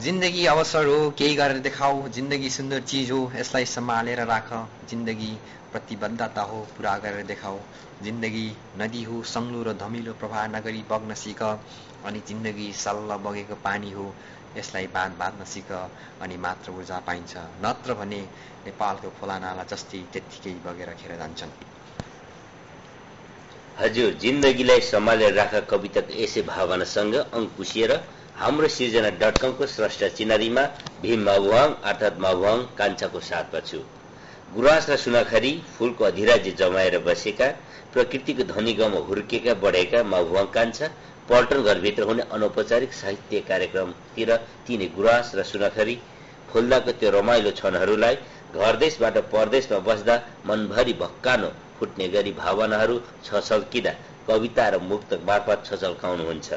जिन्दगी अवसर हो केही गरेर देखाऊ। जिन्दगी सुन्दर चिज हो यसलाई सम्हालेर राख। जिन्दगी प्रतिबद्धता हो पुरा गरेर देखाऊ। जिन्दगी नदी हो सङ्लो र धमिलो प्रवाह नगरी बग्न सिक। अनि जिन्दगी सल्ल बगेको पानी हो यसलाई बाँध बाँध्न सिक। अनि मात्र ऊर्जा पाइन्छ। नत्र भने नेपालको खोलानाला जस्तै त्यत्तिकै बगेर खेर जान्छन्। हजुर जिन्दगीलाई सम्हालेर राख कविताको यसै भावनासँग अङ्कुसिएर हाम्रो सिर्जना डट कमको स्रष्टा चिनारीमा भीम माभुवाङ अर्थात् माभुवाङ कान्छाको साथमा छु। गुराँस र सुनाखरी फुलको अधिराज्य जमाएर बसेका प्रकृतिको धनी गाउँमा हुर्केका बढेका माभुवाङ कान्छा पल्टन घरभित्र हुने अनौपचारिक साहित्य कार्यक्रमतिर तिनी गुराँस र सुनाखरी फुल्दाको त्यो रमाइलो क्षणहरूलाई घरदेशबाट परदेशमा बस्दा मनभरि भक्कानो फुट्ने गरी भावनाहरू छचल्किँदा कविता र मुक्त मार्फत छचल्काउनुहुन्छ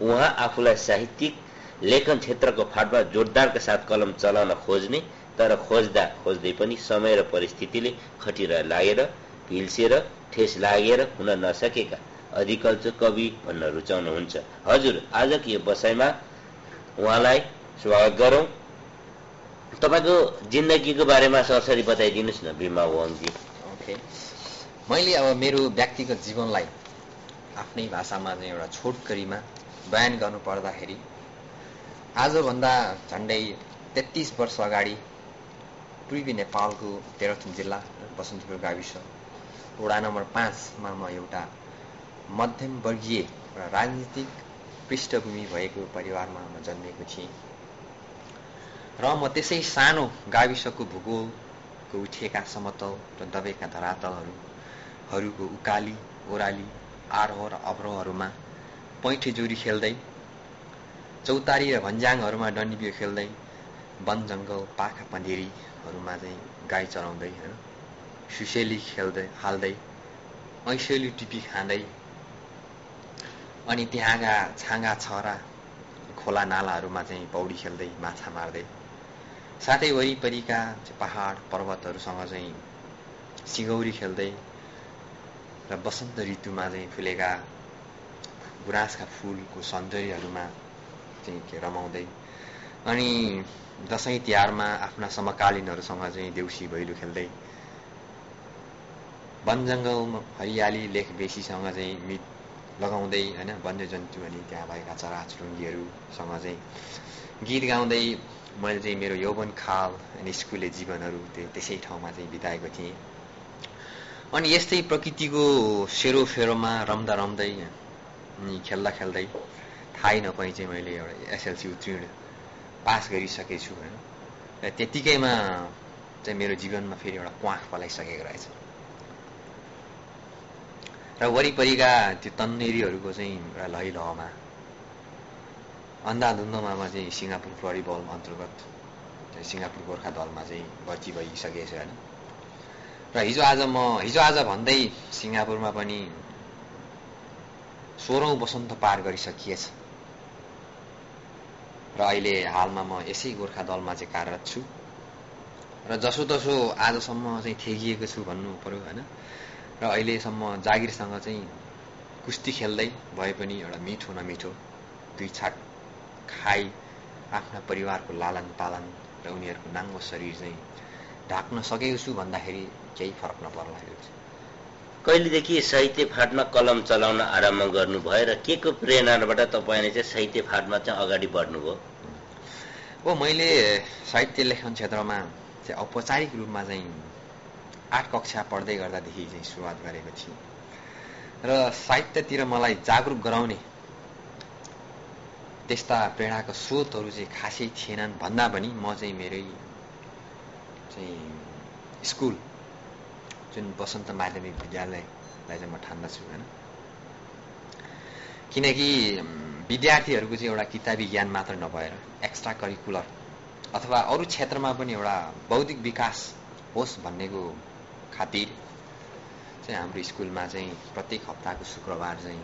उहाँ आफूलाई साहित्यिक लेखन क्षेत्रको फाटमा जोरदारका साथ कलम चलाउन खोज्ने तर खोज्दा खोज्दै पनि समय र परिस्थितिले खटिएर लागेर भिल्सेर ठेस लागेर हुन नसकेका अधिकल्च कवि भन्न रुचाउनुहुन्छ। हजुर आजको यो बसाइमा उहाँलाई स्वागत गरौँ। तपाईँको जिन्दगीको बारेमा सरसरी बताइदिनुहोस् न भीमा वाङजी ओके। मैले अब मेरो व्यक्तिगत जीवनलाई आफ्नै भाषामा एउटा छोटकरीमा बयान गर्नु पर्दाखेरि आजभन्दा झन्डै तेत्तिस वर्ष अगाडि पूर्वी नेपालको तेह्रथुम जिल्ला बसन्तपुर गाविस वडा नम्बर पाँचमा म एउटा मध्यम वर्गीय र राजनीतिक पृष्ठभूमि भएको परिवारमा म जन्मेको थिएँ। र म त्यसै सानो गाविसको भूगोलको उठेका समतल र दबेका धरातलहरूहरूको उकाली ओह्राली आरोह र अवरोहहरूमा पैठे जोरी खेल्दै चौतारी र भन्ज्याङहरूमा डन्डीबियो खेल्दै वन जङ्गल पाखा पँधेरीहरूमा चाहिँ गाई चराउँदै होइन? सुसेली खेल्दै हाल्दै ऐसेली टिपी खाँदै अनि त्यहाँका छाँगा छरा खोला नालाहरूमा चाहिँ पौडी खेल्दै माछा मार्दै साथै वरिपरिका पहाड पर्वतहरूसँग चाहिँ सिगौरी खेल्दै र वसन्त ऋतुमा चाहिँ फुलेका गुराँसका फुलको सौन्दर्यहरूमा चाहिँ के रमाउँदै अनि दसैँ तिहारमा आफ्ना समकालीनहरूसँग चाहिँ देउसी भैलो खेल्दै वन जङ्गलमा हरियाली लेख बेसीसँग चाहिँ मिट लगाउँदै होइन वन्यजन्तु अनि त्यहाँ भएका चराचुरुङ्गीहरूसँग चाहिँ गीत गाउँदै मैले चाहिँ मेरो यौवन खाल अनि स्कुले जीवनहरू त्यो त्यसै ठाउँमा चाहिँ बिताएको थिएँ अनि यस्तै प्रकृतिको सेरोफेरोमा रम्दा रम्दै अनि खेल्दा खेल्दै थाहै नपाइ चाहिँ मैले एउटा एसएलसी उत्तीर्ण पास गरिसकेछु होइन। र त्यत्तिकैमा चाहिँ मेरो जीवनमा फेरि एउटा क्वाख पलाइसकेको रहेछ। र वरिपरिका त्यो तन्नेरीहरूको चाहिँ एउटा लहमा अन्धाधुन्धमा चाहिँ सिङ्गापुर प्रहरी बल अन्तर्गत सिङ्गापुर गोर्खा दलमा चाहिँ भर्ती भइसकेको छु होइन। र हिजो आज म हिजो आज भन्दै सिङ्गापुरमा पनि सोह्रौँ वसन्त पार गरिसकिएछ। र अहिले हालमा म यसै गोर्खा दलमा चाहिँ कार्यरत छु। र जसोतसो आजसम्म चाहिँ थेगिएको छु भन्नु पऱ्यो होइन। र अहिलेसम्म जागिरसँग चाहिँ कुस्ती खेल्दै भए पनि एउटा मिठो नमिठो दुई छाक खाइ आफ्ना परिवारको लालन पालन र उनीहरूको नाङ्गो शरीर चाहिँ ढाक्न सकेको छु भन्दाखेरि केही फरक नपर्ला कहिलेदेखि साहित्य फाटमा कलम चलाउन आरम्भ गर्नुभयो र के को प्रेरणाबाट तपाईँले चाहिँ साहित्य फाटमा चाहिँ अगाडि बढ्नुभयो? हो मैले साहित्य लेखन क्षेत्रमा चाहिँ औपचारिक रूपमा चाहिँ आठ कक्षा पढ्दै गर्दादेखि चाहिँ सुरुवात गरेको थिएँ र साहित्यतिर मलाई जागरुक गराउने त्यस्ता प्रेरणाको स्रोतहरू चाहिँ खासै थिएनन् भन्दा पनि म चाहिँ मेरै चाहिँ स्कुल जुन वसन्त माध्यमिक विद्यालयलाई चाहिँ म ठान्दछु होइन? किनकि विद्यार्थीहरूको चाहिँ एउटा किताबी ज्ञान मात्र नभएर एक्स्ट्रा करिकुलर अथवा अरू क्षेत्रमा पनि एउटा बौद्धिक विकास होस् भन्नेको खातिर चाहिँ हाम्रो स्कुलमा चाहिँ प्रत्येक हप्ताको शुक्रबार चाहिँ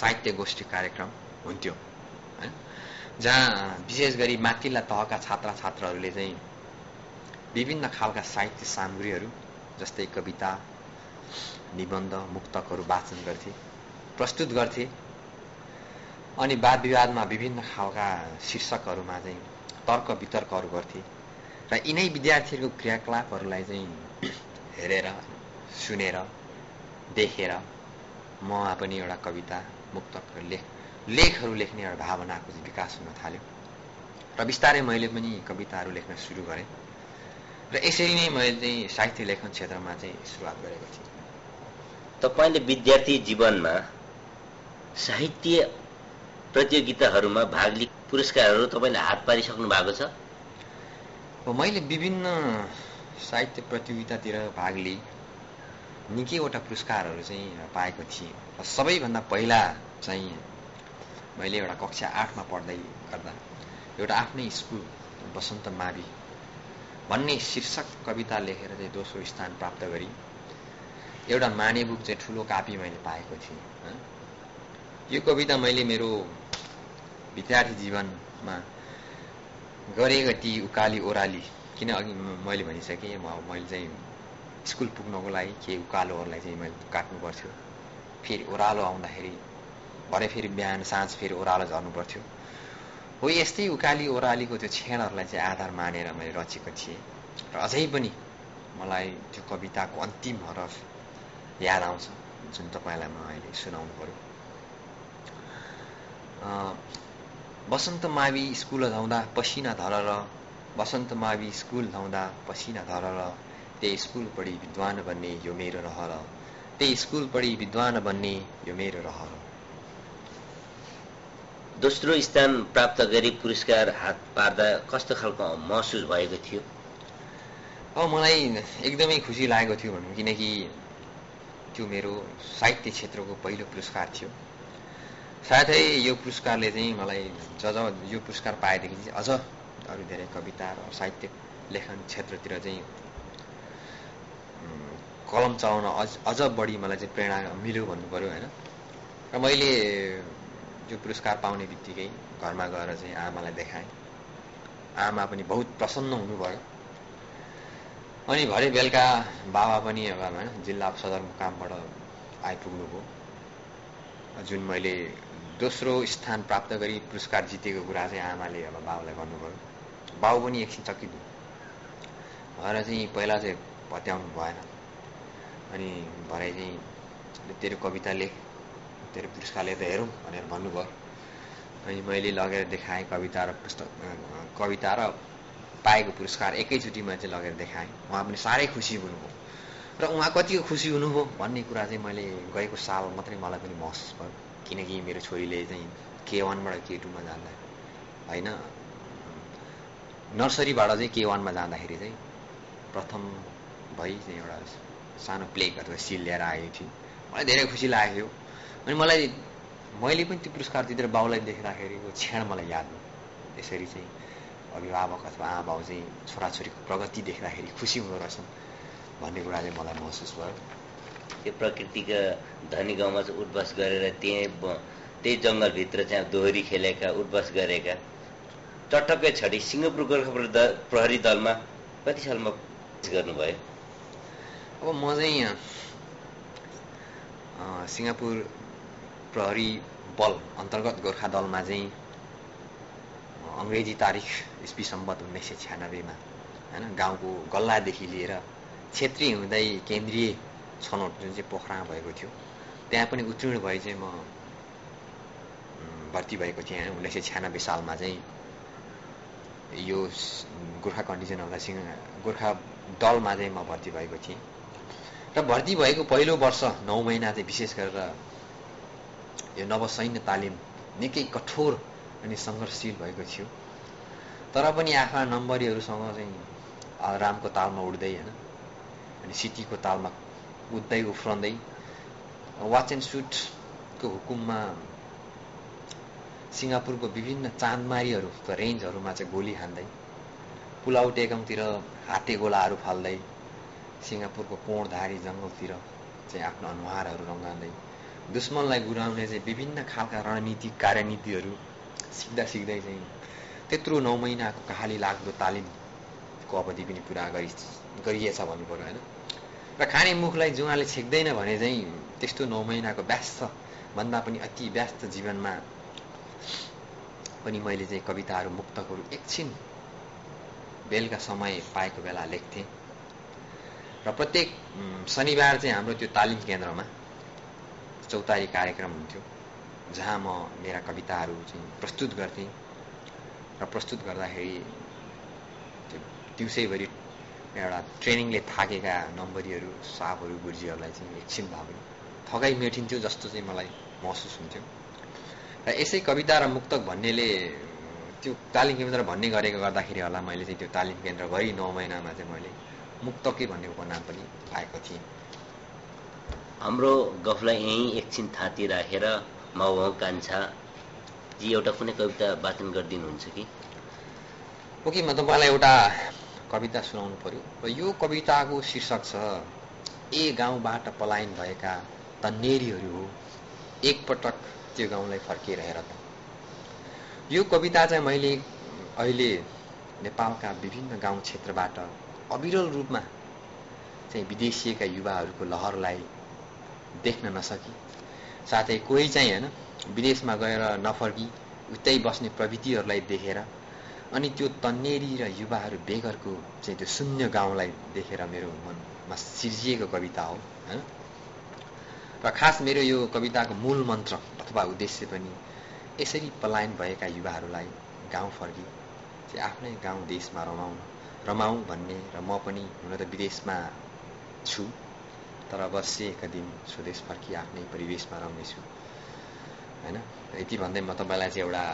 साहित्य गोष्ठी कार्यक्रम हुन्थ्यो होइन? जहाँ विशेष गरी माथिल्ला तहका छात्र छात्राहरूले चाहिँ विभिन्न खालका साहित्य सामग्रीहरू जस्तै कविता निबन्ध मुक्तकहरू वाचन गर्थे प्रस्तुत गर्थे। अनि वाद विवादमा विभिन्न खालका शीर्षकहरूमा चाहिँ तर्क वितर्कहरू गर्थे। र यिनै विद्यार्थीहरूको क्रियाकलापहरूलाई चाहिँ हेरेर सुनेर देखेर ममा पनि एउटा कविता मुक्तक लेख लेखहरू लेख्ने एउटा भावनाको विकास हुन थाल्यो। र बिस्तारै मैले पनि कविताहरू लेख्न सुरु गरेँ। र यसरी नै मैले चाहिँ साहित्य लेखन क्षेत्रमा चाहिँ सुरुवात गरेको थिएँ तपाईँले विद्यार्थी जीवनमा साहित्य प्रतियोगिताहरूमा भाग लि पुरस्कारहरू तपाईँले हात पारिसक्नु भएको छ? मैले विभिन्न साहित्य प्रतियोगितातिर भाग लिएँ निकैवटा पुरस्कारहरू चाहिँ पाएको थिएँ। र सबैभन्दा पहिला चाहिँ मैले एउटा कक्षा आठमा पढ्दै गर्दा एउटा आफ्नै स्कुल वसन्त मावि भन्ने शीर्षक कविता लेखेर चाहिँ दोस्रो स्थान प्राप्त गरी। एउटा माने बुक चाहिँ ठुलो कापी मैले पाएको थिएँ यो कविता मैले मेरो विद्यार्थी जीवनमा गरेका ती उकाली ओह्राली किन अघि मैले भनिसकेँ म मैले चाहिँ स्कुल पुग्नको लागि केही उकालोहरूलाई चाहिँ मैले काट्नु पर्थ्यो। फेरि ओह्रालो आउँदाखेरि भरे फेरि बिहान साँझ फेरि ओह्रालो झर्नु पर्थ्यो। हो यस्तै उकाली ओह्रालीको त्यो क्षणहरूलाई चाहिँ आधार मानेर मैले रचेको थिएँ। र अझै पनि मलाई त्यो कविताको अन्तिम हरफ याद आउँछ जुन तपाईँलाई म अहिले सुनाउनु पऱ्यो वसन्त मावि स्कुल धाउँदा पसिना धरर वसन्त मावि स्कुल धाउँदा पसिना धरर त्यही स्कुल पढी विद्वान बन्ने यो मेरो रहर। त्यही स्कुल पढी विद्वान बन्ने यो मेरो रहर। दोस्रो स्थान प्राप्त गरी पुरस्कार हात पार्दा कस्तो खालको महसुस भएको थियो? अब मलाई एकदमै खुसी लागेको थियो भनौँ किनकि त्यो मेरो साहित्य क्षेत्रको पहिलो पुरस्कार थियो। साथै यो पुरस्कारले चाहिँ मलाई ज ज यो पुरस्कार पाएदेखि चाहिँ अझ अरू धेरै कविता र साहित्य लेखन क्षेत्रतिर चाहिँ कलम चलाउन अझ अझ बढी मलाई चाहिँ प्रेरणा मिल्यो भन्नु पऱ्यो होइन? र मैले यो पुरस्कार पाउने बित्तिकै घरमा गएर चाहिँ आमालाई देखाएँ। आमा पनि बहुत प्रसन्न हुनुभयो। अनि भरे बेलुका बाबा पनि अब होइन जिल्ला सदरमुकामबाट आइपुग्नुभयो। जुन मैले दोस्रो स्थान प्राप्त गरी पुरस्कार जितेको कुरा चाहिँ आमाले अब बाबुलाई भन्नुभयो। बाबु पनि एकछिन चकित भएर चाहिँ पहिला चाहिँ भत्याउनु भएन। अनि भरे चाहिँ तेरो कविता लेख। तेरो पुरस्कारले त हेरौँ भनेर भन्नुभयो। अनि मैले लगेर देखाएँ कविता र पुस्तक कविता र पाएको पुरस्कार एकैचोटिमा चाहिँ लगेर देखाएँ। उहाँ पनि साह्रै खुसी हुनुभयो। र उहाँ कतिको खुसी हुनुभयो भन्ने कुरा चाहिँ मैले गएको साल मात्रै मलाई पनि महसुस भयो। किनकि मेरो छोरीले चाहिँ के वानबाट के टूमा जाँदा होइन? नर्सरीबाट चाहिँ के वानमा जाँदाखेरि चाहिँ प्रथम भई चाहिँ एउटा सानो प्लेक अथवा सिल लिएर आएको थियो मलाई धेरै खुसी लागेको थियो। अनि मलाई मैले पनि त्यो पुरस्कार दिँदै बाउलाई देख्दाखेरिको क्षण मलाई याद भयो यसरी चाहिँ अभिभावक अथवा आमा बाउ चाहिँ छोराछोरीको प्रगति देख्दाखेरि खुसी हुँदो रहेछन् भन्ने कुरा चाहिँ मलाई महसुस भयो। त्यो प्रकृतिका धनी गाउँमा चाहिँ उठबस गरेर त्यहीँ त्यही जङ्गलभित्र चाहिँ दोहोरी खेलेका उठबस गरेका चटक्कै छडी सिङ्गापुर गोर्खा प्रहरी दलमा कति सालमा गर्नुभयो? अब म चाहिँ सिङ्गापुर प्रहरी बल अन्तर्गत गोर्खा दलमा चाहिँ अङ्ग्रेजी तारिक इस्वी सम्बत उन्नाइस सय छ्यानब्बेमा होइन गाउँको गल्लादेखि लिएर क्षेत्रीय हुँदै केन्द्रीय छनौट जुन चाहिँ पोखरामा भएको थियो त्यहाँ पनि उत्तीर्ण भए चाहिँ म भर्ती भएको थिएँ उन्नाइस सय छ्यानब्बे सालमा चाहिँ यो गोर्खा कन्डिसन आउँदा सिङ गोर्खा दलमा चाहिँ म भर्ती भएको थिएँ। र भर्ती भएको पहिलो वर्ष नौ महिना चाहिँ विशेष गरेर यो नवसैन्य तालिम निकै कठोर अनि सङ्घर्षशील भएको थियो। तर पनि आफ्ना नम्बरीहरूसँग चाहिँ रामको तालमा उड्दै होइन अनि सिटीको तालमा उठ्दै उफ्रँदै वाच एन्ड सुटको हुकुममा सिङ्गापुरको विभिन्न चाँदमारीहरूको रेन्जहरूमा चाहिँ गोली हान्दै पुलाउ टेकङतिर हाते गोलाहरू फाल्दै सिङ्गापुरको कोणधारी जङ्गलतिर चाहिँ आफ्नो अनुहारहरू रङ्गाउँदै दुश्मनलाई गुराउने चाहिँ विभिन्न खालका रणनीतिक कार्यनीतिहरू सिक्दा सिक्दै चाहिँ त्यत्रो नौ महिनाको कहाली लाग्दो तालिमको अवधि पनि पुरा गरि गरिएछ भन्नु पऱ्यो होइन? र खाने मुखलाई जुवाले छेक्दैन भने चाहिँ त्यस्तो नौ महिनाको व्यस्त भन्दा पनि अति व्यस्त जीवनमा पनि मैले चाहिँ कविताहरू मुक्तकहरू एकछिन बेलुका समय पाएको बेला लेख्थेँ। र प्रत्येक शनिबार चाहिँ हाम्रो त्यो तालिम केन्द्रमा चौतारी कार्यक्रम हुन्थ्यो जहाँ म मेरा कविताहरू चाहिँ प्रस्तुत गर्थेँ र प्रस्तुत गर्दाखेरि त्यो दिउँसैभरि एउटा ट्रेनिङले थाकेका नम्बरीहरू सापहरू गुर्जीहरूलाई चाहिँ एकछिन भए पनि थकाइ मेटिन्थ्यो जस्तो चाहिँ मलाई महसुस हुन्थ्यो। र यसै कविता र मुक्तक भन्नेले त्यो तालिम केन्द्र भन्ने गरेको गर्दाखेरि होला मैले चाहिँ त्यो तालिम केन्द्र गरी नौ महिनामा चाहिँ मैले मुक्तकै भन्ने उपनाम पनि पाएको थिएँ। हाम्रो गफलाई यहीँ एकछिन थाती राखेर माउ कान्छा। जी एउटा कुनै कविता वाचन गरिदिनुहुन्छ कि? ओके म तपाईँलाई एउटा कविता सुनाउनु पर्यो। र यो कविताको शीर्षक छ ए गाउँबाट पलायन भएका तन्नेरीहरू हो एकपटक त्यो गाउँलाई फर्किएर हेर त। यो कविता चाहिँ मैले अहिले नेपालका विभिन्न गाउँ क्षेत्रबाट अविरल रूपमा चाहिँ विदेशिएका युवाहरूको लहरलाई देख्न नसकी। साथै कोही चाहिँ होइन विदेशमा गएर नफर्की उतै बस्ने प्रविधिहरूलाई देखेर अनि त्यो तन्नेरी र युवाहरू बेगरको चाहिँ त्यो शून्य गाउँलाई देखेर मेरो मनमा सिर्जिएको कविता हो होइन? र खास मेरो यो कविताको मूल मन्त्र अथवा उद्देश्य पनि यसरी पलायन भएका युवाहरूलाई गाउँ फर्की चाहिँ आफ्नै गाउँ देशमा रमाउन रमाउँ भन्ने र म पनि हुन त विदेशमा छु। तर अवश्य एक दिन स्वदेश फर्की आफ्नै परिवेशमा रहनेछु होइन यति भन्दै म तपाईँलाई चाहिँ एउटा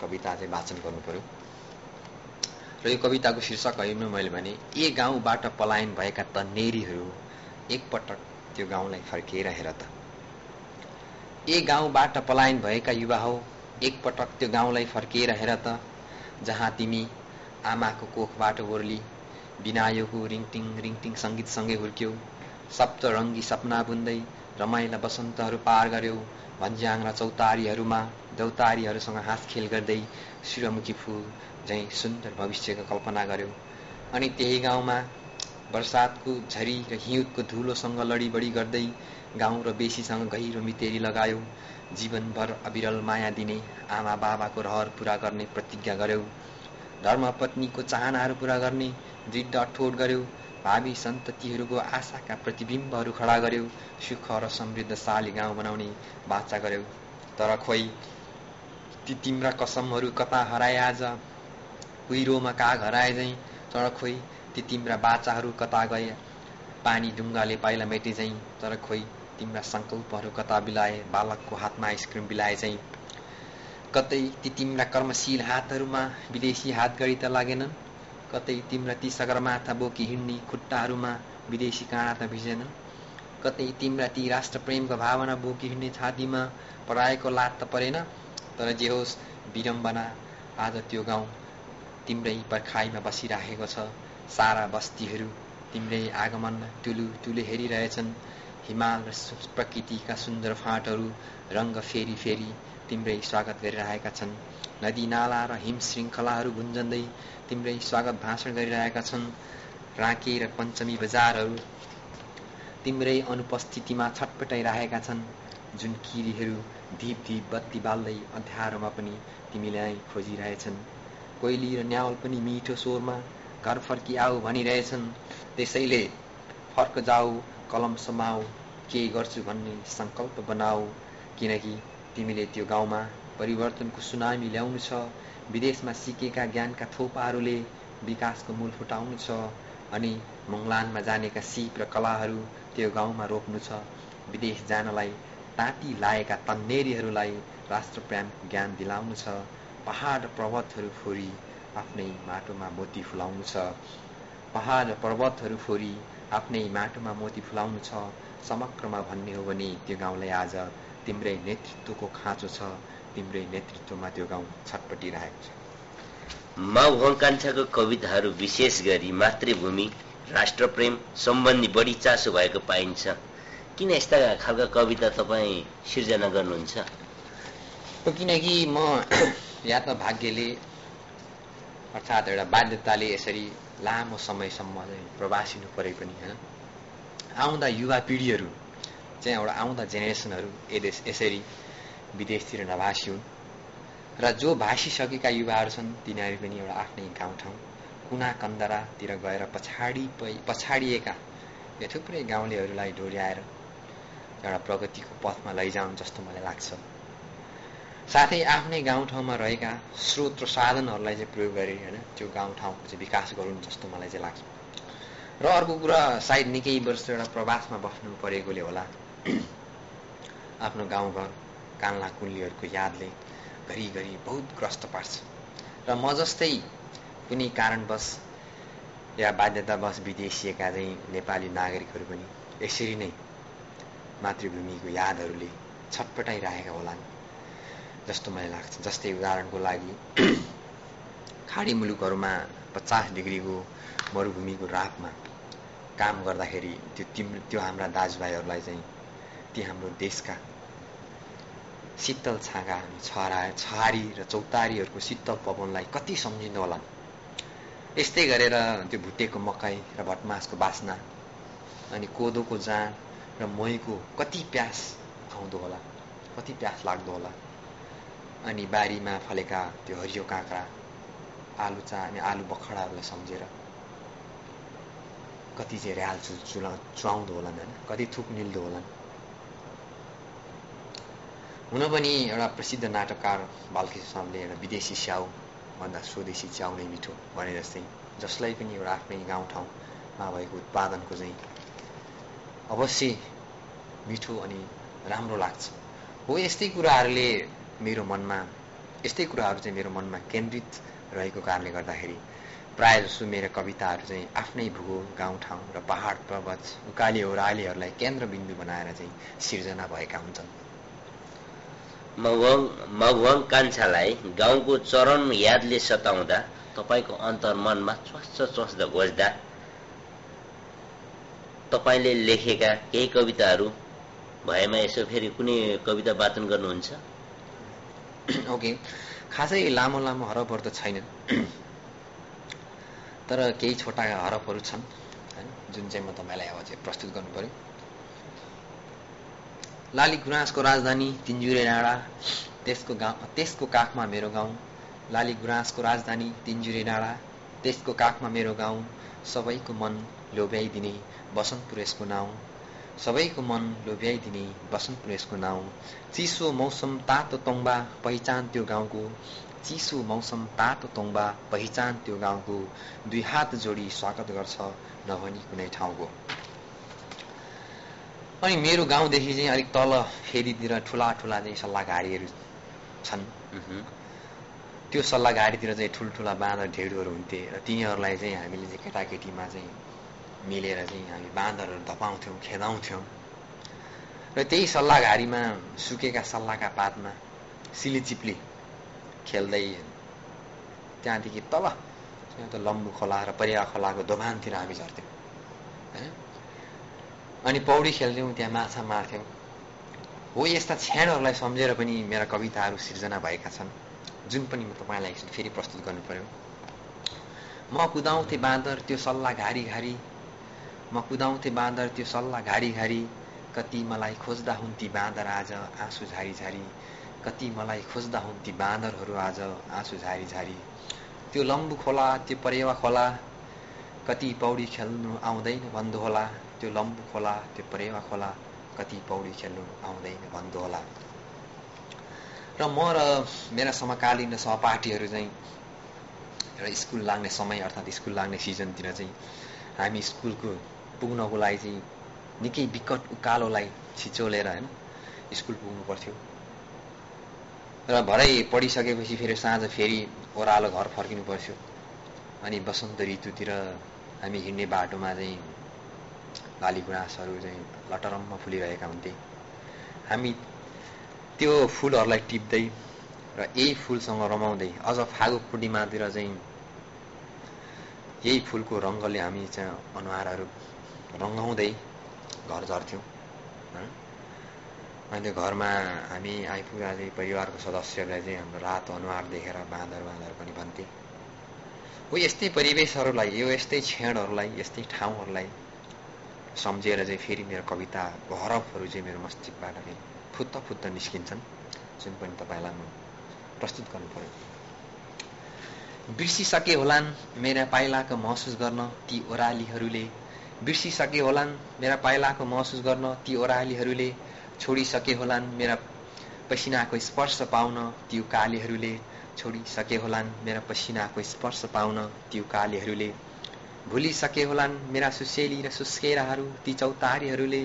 कविता चाहिँ वाचन गर्नु पर्यो र यो कविताको शीर्षक होइन मैले भने ए गाउँबाट पलायन भएका तन्नेरीहरू एकपटक त्यो गाउँलाई फर्किएर हेर त ए गाउँबाट पलायन भएका युवा हो एकपटक त्यो गाउँलाई फर्किएर हेर त जहाँ तिमी आमाको कोखबाट ओर्ली बिनायोको रिङटिङ रिङटिङ सङ्गीतसँगै हुर्क्यौ सप्तरङ्गी सपना बुन्दै रमाइला वसन्तहरू पार गर्यौ। भन्ज्याङ र चौतारीहरूमा दौतारीहरूसँग हाँस खेल गर्दै सूर्यमुखी फुल झैँ सुन्दर भविष्यको कल्पना गर्यो। अनि त्यही गाउँमा वर्षातको झरी र हिउँदको धुलोसँग लडीबडी गर्दै गाउँ र बेसीसँग गहिरो मितेरी लगायो। जीवनभर अविरल माया दिने आमा बाबाको रहर पुरा गर्ने प्रतिज्ञा गर्यो। धर्मपत्नीको चाहनाहरू पुरा गर्ने दृढ अठोट गर्यो। भावी सन्ततिहरूको आशाका प्रतिबिम्बहरू खडा गर्यो सुख र समृद्धशाली गाउँ बनाउने बाचा गर्यो। तर खोइ ती तिम्रा कसमहरू कता हराए आज? कुहिरोमा काग हराए झैँ? तर खोइ ती तिम्रा बाचाहरू कता गए? पानी ढुङ्गाले पाइला मेटे झैँ? तर खोइ तिम्रा सङ्कल्पहरू कता बिलाए? बालकको हातमा आइसक्रिम बिलाए चाहिँ कतै ती तिम्रा कर्मशील हातहरूमा विदेशी हात गरी त लागेनन्? कतै तिम्रा ती सगरमाथा बोकी हिँड्ने खुट्टाहरूमा विदेशी काँडा त भिजेनन् कतै तिम्रा ती राष्ट्र प्रेमको भावना बोकी हिँड्ने छातीमा पराएको लात त परेन तर जे होस् विडम्बना आज त्यो गाउँ तिम्रै पर्खाइमा बसिराखेको छ। सारा बस्तीहरू तिम्रै आगमन टुलु टुलु हेरिरहेछन्। हिमाल र प्रकृतिका सुन्दर फाँटहरू रङ्ग फेरि फेरि तिम्रै स्वागत गरिरहेका छन्। नदी नाला र हिम श्रृङ्खलाहरू गुन्जन्दै तिम्रै स्वागत भाषण गरिरहेका छन्। राँके र पञ्चमी बजारहरू तिम्रै अनुपस्थितिमा छटपटाइरहेका छन्। जुन किरीहरू धिप धिप बत्ती बाल्दै अध्यारोमा पनि तिमीलाई खोजिरहेछन्। कोइली र न्याउल पनि मिठो स्वरमा घर फर्की आऊ भनिरहेछन्। त्यसैले फर्क जाऊ कलम समाऊ के गर्छु भन्ने सङ्कल्प बनाऊ। किनकि तिमीले त्यो गाउँमा परिवर्तनको सुनामी ल्याउनु छ। विदेशमा सिकेका ज्ञानका थोपाहरूले विकासको मूल फुटाउनु छ अनि मङ्लानमा जानेका सिप र कलाहरू त्यो गाउँमा रोप्नु छ। विदेश जानलाई ताती लाएका तन्नेरीहरूलाई राष्ट्रप्रेम ज्ञान दिलाउनु छ। पहाड पर्वतहरू फोरी आफ्नै माटोमा मोती फुलाउनु छ। पहाड पर्वतहरू फोरी आफ्नै माटोमा मोती फुलाउनु छ। समग्रमा भन्ने हो भने त्यो गाउँलाई आज तिम्रै नेतृत्वको खाँचो छ। तिम्रै नेतृत्वमा त्यो गाउँ छटपटिरहेको छ। माउ कान्छाको कविताहरू विशेष गरी मातृभूमि राष्ट्रप्रेम सम्बन्धी बढी चासो भएको पाइन्छ। किन यस्ता खालका कविता तपाईँ सिर्जना गर्नुहुन्छ? किनकि म या त भाग्यले अर्थात् एउटा बाध्यताले यसरी लामो समयसम्म चाहिँ प्रवासिनु परे पनि होइन। आउँदा युवा पिँढीहरू चाहिँ एउटा आउँदा जेनेरेसनहरू यसरी विदेशतिर नभासी हुन्। र जो भाषिसकेका युवाहरू छन् तिनीहरू पनि एउटा आफ्नै गाउँठाउँ कुना कन्दरातिर गएर पछाडि पछाडिएका यो थुप्रै गाउँलेहरूलाई डोर्याएर एउटा प्रगतिको पथमा लैजाउन् जस्तो मलाई लाग्छ। साथै आफ्नै गाउँठाउँमा रहेका स्रोत र साधनहरूलाई चाहिँ प्रयोग गरे होइन त्यो गाउँठाउँको चाहिँ विकास गरून् जस्तो मलाई चाहिँ लाग्छ। र अर्को कुरा सायद निकै वर्ष एउटा प्रवासमा बस्नु परेकोले होला। आफ्नो गाउँघर कान्ला कुन्लीहरूको यादले घरिघरि बहुत ग्रस्त पार्छ। र म जस्तै कुनै कारणवश या बाध्यतावश विदेशिएका चाहिँ नेपाली नागरिकहरू पनि यसरी नै मातृभूमिको यादहरूले छटपटाइरहेका होलान् जस्तो मलाई लाग्छ। जस्तै उदाहरणको लागि खाडी मुलुकहरूमा पचास डिग्रीको मरुभूमिको रापमा काम गर्दाखेरि त्यो तिम्रो त्यो हाम्रा दाजुभाइहरूलाई चाहिँ ती हाम्रो देशका शीतल छाँगा छरा छहारी र चौतारीहरूको शीतल पवनलाई कति सम्झिँदो होला? यस्तै गरेर त्यो भुटेको मकै र भटमासको बास्ना अनि कोदोको जाँड र मोहीको कति प्यास आउँदो होला कति प्यास लाग्दो होला? अनि बारीमा फलेका त्यो हरियो काँक्रा आलु चा अनि आलु बखडाहरूलाई सम्झेर कति चाहिँ ऱ्याल चु चुला चुहाउँदो होलान् होइन कति थुक निल्दो होलान् हुन पनि एउटा प्रसिद्ध नाटककार बालकृष्ण शर्माले एउटा विदेशी स्याउ भन्दा स्वदेशी च्याउ नै मिठो भने जस्तै जसलाई पनि एउटा आफ्नै गाउँठाउँमा भएको उत्पादनको चाहिँ अवश्य मिठो अनि राम्रो लाग्छ। हो यस्तै कुराहरूले मेरो मनमा यस्तै कुराहरू चाहिँ मेरो मनमा केन्द्रित रहेको कारणले गर्दाखेरि प्रायः जसो मेरो कविताहरू चाहिँ आफ्नै भूगोल गाउँठाउँ र पहाड पर्वत उकाली ओह्रालीहरूलाई केन्द्रबिन्दु बनाएर चाहिँ सिर्जना भएका हुन्छन्। मगवाङ मगवाङ कान्छालाई गाउँको चरण यादले सताउँदा तपाईँको अन्तर्मनमा च्वास च्वास घोज्दा तपाईँले लेखेका केही कविताहरू भएमा यसो फेरि कुनै कविता वाचन गर्नुहुन्छ? ओके। खासै लामो लामो हरफहरू त छैनन्। तर केही छोटा हरफहरू छन् होइन जुन चाहिँ म तपाईँलाई अब चाहिँ प्रस्तुत गर्नु पर्यो। लाली गुराँसको राजधानी तिनजुरे डाँडा त्यसको गाउँ त्यसको काखमा मेरो गाउँ लाली गुराँसको राजधानी तिनजुरे डाँडा त्यसको काखमा मेरो गाउँ सबैको मन लोभ्याइदिने बसन्तपुर यसको नाउँ सबैको मन लोभ्याइदिने बसन्तपुर यसको नाउँ। चिसो मौसम तातो तोङ्बा पहिचान त्यो गाउँको चिसो मौसम तातो तोङ्बा पहिचान त्यो गाउँको दुई हात जोडी स्वागत गर्छ नभनी कुनै ठाउँको। अनि मेरो गाउँदेखि चाहिँ अलिक तल फेरितिर ठुला ठुला चाहिँ सल्लाहघारीहरू छन्। त्यो सल्लाहघारीतिर चाहिँ ठुल्ठुला बाँदर ढेडुहरू हुन्थे र तिनीहरूलाई चाहिँ हामीले चाहिँ केटाकेटीमा चाहिँ मिलेर चाहिँ हामी बाँदरहरू धपाउँथ्यौँ खेदाउँथ्यौँ। र त्यही सल्लाहघारीमा सुकेका सल्लाहका पातमा सिलिचिप्ली खेल्दै त्यहाँदेखि तल त लम्बु खोला र परिया खोलाको दोभानतिर हामी झर्थ्यौँ। अनि पौडी खेल्थ्यौँ त्यहाँ माछा मार्थ्यौँ। हो यस्ता क्षणहरूलाई सम्झेर पनि मेरा कविताहरू सिर्जना भएका छन् जुन पनि म तपाईँलाई फेरि प्रस्तुत गर्नु पर्यो। म कुदाउँथेँ बाँदर त्यो सल्लाह घारी घारी म कुदाउँथेँ बाँदर त्यो सल्लाह घारी घारी कति मलाई खोज्दा हुन्थे बाँदर आज आँसु झारी झारी कति मलाई खोज्दा हुन्थे बाँदरहरू आज आँसु झारी झारी। त्यो लम्बु खोला त्यो परेवा खोला कति पौडी खेल्नु आउँदैन भन्नु होला त्यो लम्बु खोला त्यो परेवा खोला कति पौडी खेल्नु आउँदैन भन्दो होला। र म र मेरा समकालीन सहपाठीहरू चाहिँ एउटा स्कुल लाग्ने समय अर्थात् स्कुल लाग्ने सिजनतिर चाहिँ हामी स्कुलको पुग्नको लागि चाहिँ निकै विकट उकालोलाई छिचोलेर होइन स्कुल पुग्नु पर्थ्यो। र भरै पढिसकेपछि फेरि साँझ फेरि ओह्रालो घर फर्किनु पर्थ्यो। अनि बसन्त ऋतुतिर हामी हिँड्ने बाटोमा चाहिँ बाली गुँरासहरू चाहिँ लटरम्म फुलिरहेका हुन्थे। हामी त्यो फुलहरूलाई टिप्दै र यही फुलसँग रमाउँदै अझ फागु पूर्णिमातिर चाहिँ यही फुलको रङ्गले हामी चाहिँ अनुहारहरू रङ्गाउँदै घर झर्थ्यौँ। अनि घरमा हामी आइपुग्दा चाहिँ परिवारको सदस्यहरूलाई चाहिँ हाम्रो रातो अनुहार देखेर बाँदर बाँदर पनि भन्थे। हो यस्तै परिवेशहरूलाई यो यस्तै क्षणहरूलाई यस्तै ठाउँहरूलाई सम्झेर चाहिँ फेरि मेरो कविताको हरफहरू चाहिँ मेरो मस्तिष्कबाट नै फुत्त फुत्त निस्किन्छन् जुन पनि तपाईँलाई म प्रस्तुत गर्नु पर्यो। बिर्सिसके होलान् मेरा पाइलाको महसुस गर्न ती ओह्रालीहरूले। बिर्सिसके होलान् मेरा पाइलाको महसुस गर्न ती ओह्रालीहरूले। छोडिसके होलान् मेरा पसिनाको स्पर्श पाउन ती उकालीहरूले। छोडिसके होलान् मेरा पसिनाको स्पर्श पाउन ती उकालीहरूले। भुलिसके होलान् मेरा सुसेली र सुस्केराहरू ती चौतारीहरूले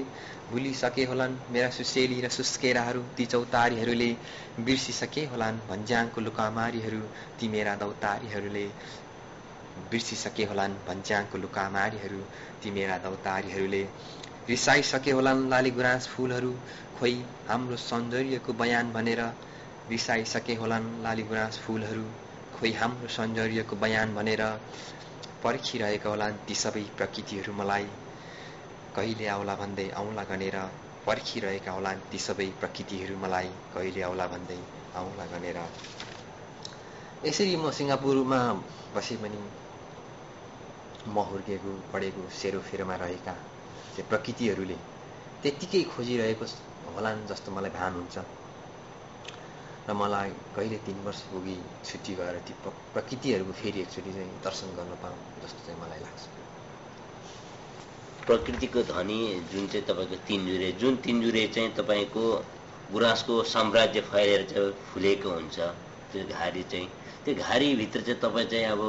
भुलिसके होलान् मेरा सुसेली र सुस्केराहरू ती चौतारीहरूले बिर्सिसके होलान् भन्ज्याङको लुकामारीहरू ती मेरा दौतारीहरूले बिर्सिसके होलान् भन्ज्याङको लुकामारीहरू ती मेरा दौतारीहरूले रिसाइसके होलान् लाली गुराँस फुलहरू खोइ हाम्रो सौन्दर्यको बयान भनेर रिसाइसके होलान् लाली गुराँस फुलहरू खोइ हाम्रो सौन्दर्यको बयान भनेर पर्खिरहेका होलान् ती सबै प्रकृतिहरू मलाई। कहिले आउला भन्दै आउला गनेर पर्खिरहेका होलान् ती सबै प्रकृतिहरू मलाई। कहिले आउला भन्दै आउला गनेर यसरी म सिङ्गापुरमा बसे पनि म हुर्केको पढेको सेरोफेरोमा रहेका त्यो प्रकृतिहरूले त्यत्तिकै खोजिरहेको होलान् जस्तो मलाई भान हुन्छ। र मलाई कहिले तिन वर्ष पुगी छुट्टी गएर ती प्रकृतिहरूको फेरि एकचोटि चाहिँ दर्शन गर्न पाऊँ जस्तो चाहिँ मलाई लाग्छ। प्रकृतिको धनी जुन चाहिँ तपाईँको तिनजुरे जुन तिनजुरे चाहिँ तपाईँको गुराँसको साम्राज्य फैलेर चाहिँ फुलेको हुन्छ त्यो घारी चाहिँ त्यो घारीभित्र चाहिँ तपाईँ चाहिँ अब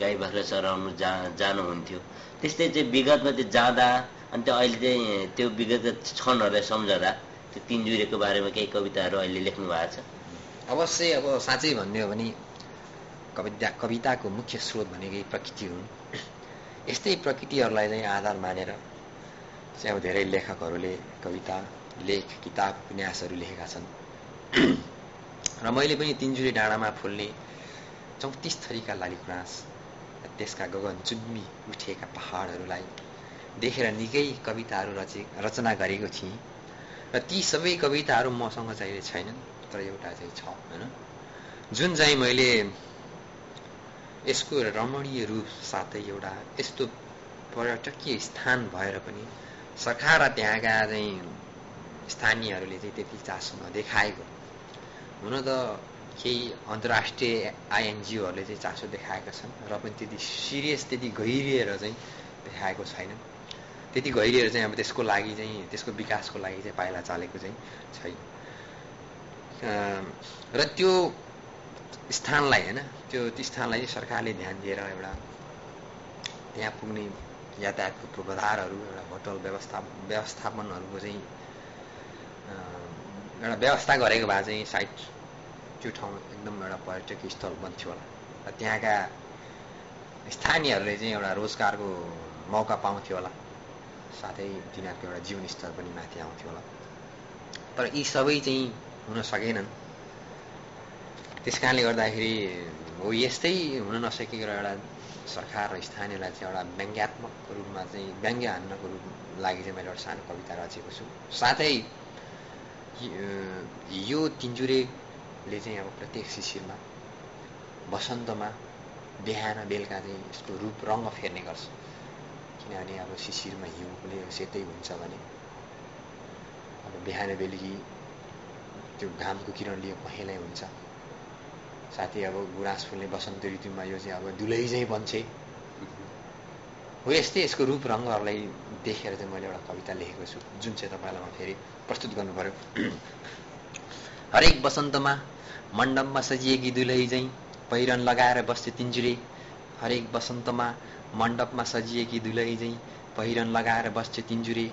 गाई बाख्रा चराउनु जा जानुहुन्थ्यो। त्यस्तै चाहिँ विगतमा चाहिँ जाँदा अनि त्यो अहिले चाहिँ त्यो विगत क्षणहरूलाई सम्झँदा त्यो तिनजुरेको बारेमा केही कविताहरू अहिले लेख्नु भएको छ। अवश्य अब साँच्चै भन्ने हो भने कविता कविताको मुख्य स्रोत भनेकै प्रकृति हुन्। यस्तै प्रकृतिहरूलाई चाहिँ आधार मानेर चाहिँ अब धेरै लेखकहरूले कविता लेख किताब उपन्यासहरू लेखेका छन्। र मैले पनि तिनजुरी डाँडामा फुल्ने चौतिस थरीका लालिगुराँस त्यसका गगन चुम्बी उठेका पहाडहरूलाई देखेर निकै कविताहरू रचे रचना गरेको थिएँ। र ती सबै कविताहरू मसँग चाहिँ छैनन्। तर एउटा चाहिँ छ होइन? जुन चाहिँ मैले यसको रमणीय रूप साथै एउटा यस्तो पर्यटकीय स्थान भएर पनि सरकार र त्यहाँका चाहिँ स्थानीयहरूले चाहिँ त्यति चासो नदेखाएको। हुन त केही अन्तर्राष्ट्रिय आइएनजिओहरूले चाहिँ चासो देखाएका छन् र पनि त्यति सिरियस त्यति गहिरिएर चाहिँ देखाएको छैन त्यति गहिरिएर चाहिँ अब त्यसको लागि चाहिँ त्यसको विकासको लागि चाहिँ पाइला चालेको चाहिँ छैन। र त्यो स्थानलाई होइन त्यो स्थानलाई सरकारले ध्यान दिएर एउटा त्यहाँ पुग्ने यातायातको पूर्वाधारहरू एउटा होटल व्यवस्था व्यवस्थापनहरूको चाहिँ एउटा व्यवस्था गरेको भए चाहिँ सायद त्यो ठाउँ एकदम एउटा पर्यटकीय स्थल बन्थ्यो होला। र त्यहाँका स्थानीयहरूले चाहिँ एउटा रोजगारको मौका पाउँथ्यो होला। साथै तिनीहरूको एउटा जीवनस्तर पनि माथि आउँथ्यो होला। तर यी सबै चाहिँ हुन सकेनन् त्यस कारणले गर्दाखेरि हो यस्तै हुन नसकेको एउटा सरकार र स्थानीयलाई चाहिँ एउटा व्यङ्ग्यात्मक रूपमा चाहिँ व्यङ्ग्य हान्नको रूप लागि चाहिँ मैले एउटा सानो कविता रचेको छु साथै यो तिन्जुरेले चाहिँ अब प्रत्येक शिशिरमा वसन्तमा बिहान बेलुका चाहिँ यसको रूप रङ्ग फेर्ने गर्छ किनभने अब शिशिरमा हिउँले सेतै हुन्छ भने अब बिहान बेलुकी त्यो घामको किरणले पहेँलै हुन्छ। साथै अब गुराँस फुल्ने बसन्त ऋतुमा यो चाहिँ अब दुलै चाहिँ बन्छे। हो यस्तै यसको रूप रङ्गहरूलाई देखेर चाहिँ मैले एउटा कविता लेखेको छु जुन चाहिँ तपाईँलाई म फेरि प्रस्तुत गर्नु पऱ्यो हरेक बसन्तमा मण्डपमा सजिएकी दुलही चाहिँ पहिरन लगाएर बस्थे तिन्जुरे। हरेक बसन्तमा मण्डपमा सजिएकी दुलही चाहिँ पहिरन लगाएर बस्थे तिन्जुरे।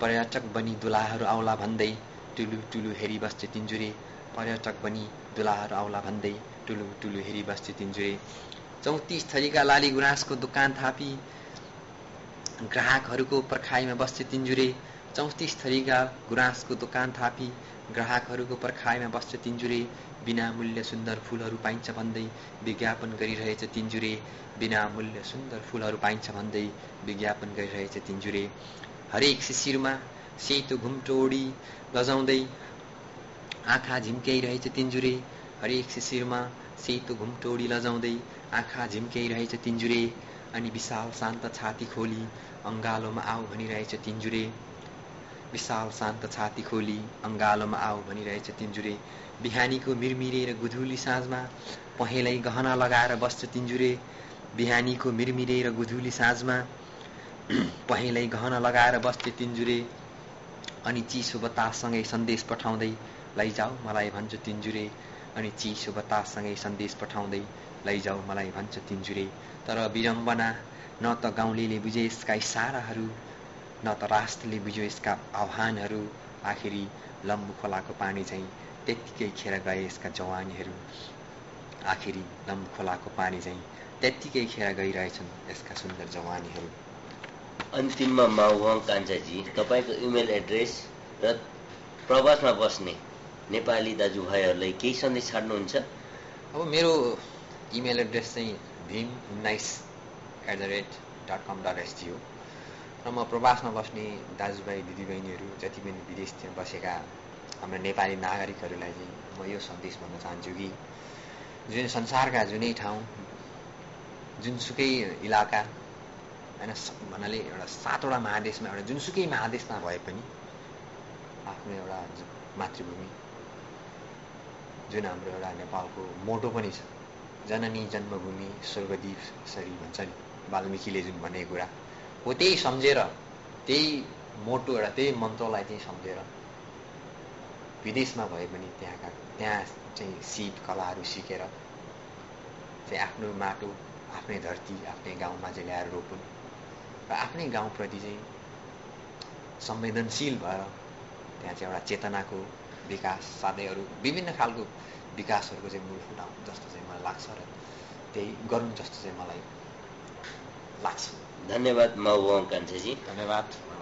पर्यटक बनी दुलाहरू आउला भन्दै टुलु टुलु हेरी बस्थे तिन्जुरे पर्यटक बनी दुलाहरू आउला भन्दै टुलु टुलु हेरी बस्थे तिन्जुरे। चौतिस थरीका लाली गुराँसको दोकान थापी ग्राहकहरूको पर्खाइमा बस्थे तिन्जुरे। चौतिस थरीका गुराँसको दोकान थापी ग्राहकहरूको पर्खाइमा बस्छ तिन्जुरे। बिना मूल्य सुन्दर फुलहरू पाइन्छ भन्दै विज्ञापन गरिरहेछ तिन्जुरे। बिना मूल्य सुन्दर फुलहरू पाइन्छ भन्दै विज्ञापन गरिरहेछ तिन्जुरे। हरेक शिशिरमा सेतो घुम्टोडी लजाउँदै आँखा झिम्क्याइरहेछ तिन्जुरे। हरेक शिशिरमा सेतो घुम्टोडी लजाउँदै आँखा झिम्क्याइरहेछ तिन्जुरे। अनि विशाल शान्त छाती खोली अङ्गालोमा आऊ भनिरहेछ तिन्जुरे। विशाल शान्त छाती खोली अङ्गालोमा आऊ भनिरहेछ तिन्जुरे। बिहानीको मिरमिरे र गुधुली साँझमा पहेँलै गहना लगाएर बस्छ तिन्जुरे। बिहानीको मिरमिरे र गुधुली साँझमा पहेँलै गहना लगाएर बस्थे तिन्जुरे। अनि चिसो बताससँगै सन्देश पठाउँदै लैजाऊ मलाई भन्छ तिन्जुरे। अनि चिसो बताससँगै सन्देश पठाउँदै लैजाऊ मलाई भन्छ तिन्जुरे। तर विडम्बना न त गाउँले बुझे यसका इसाराहरू न त राष्ट्रले बुझ्यो यसका आह्वानहरू। आखिरी लम्बु खोलाको पानी चाहिँ त्यत्तिकै खेर गए यसका जवानीहरू। आखिरी लम्बु खोलाको पानी चाहिँ त्यत्तिकै खेर गइरहेछन् यसका सुन्दर जवानीहरू। अन्तिममा माउवाङ कान्छाजी तपाईँको इमेल एड्रेस र प्रवासमा बस्ने नेपाली दाजुभाइहरूलाई केही सन्देश छाड्नुहुन्छ? अब मेरो इमेल एड्रेस चाहिँ भीम उन्नाइस at the rate dot com dot ST हो। र म प्रवासमा बस्ने दाजुभाइ दिदीबहिनीहरू जति पनि विदेशतिर बसेका हाम्रा नेपाली नागरिकहरूलाई चाहिँ म यो सन्देश भन्न चाहन्छु कि जुन संसारका जुनै ठाउँ जुनसुकै इलाका होइन भन्नाले एउटा सातवटा महादेशमा एउटा जुनसुकै महादेशमा भए पनि आफ्नो एउटा मातृभूमि जुन हाम्रो एउटा नेपालको मोटो पनि छ। जननी जन्मभूमि स्वर्गदीप सरी भन्छ नि वाल्मिकीले जुन भनेको कुरा हो त्यही सम्झेर त्यही मोटो एउटा त्यही मन्त्रलाई चाहिँ सम्झेर विदेशमा भए पनि त्यहाँका त्यहाँ चाहिँ सिप कलाहरू सिकेर चाहिँ आफ्नो माटो आफ्नै धरती आफ्नै गाउँमा चाहिँ ल्याएर रोपुन्। र आफ्नै गाउँप्रति चाहिँ संवेदनशील भएर त्यहाँ चाहिँ एउटा चेतनाको विकास साथै अरू विभिन्न खालको विकासहरूको चाहिँ मूल फुटाउनु जस्तो चाहिँ मलाई लाग्छ र त्यही गरौँ जस्तो चाहिँ मलाई लाग्छ धन्यवाद माउ कान्छेजी धन्यवाद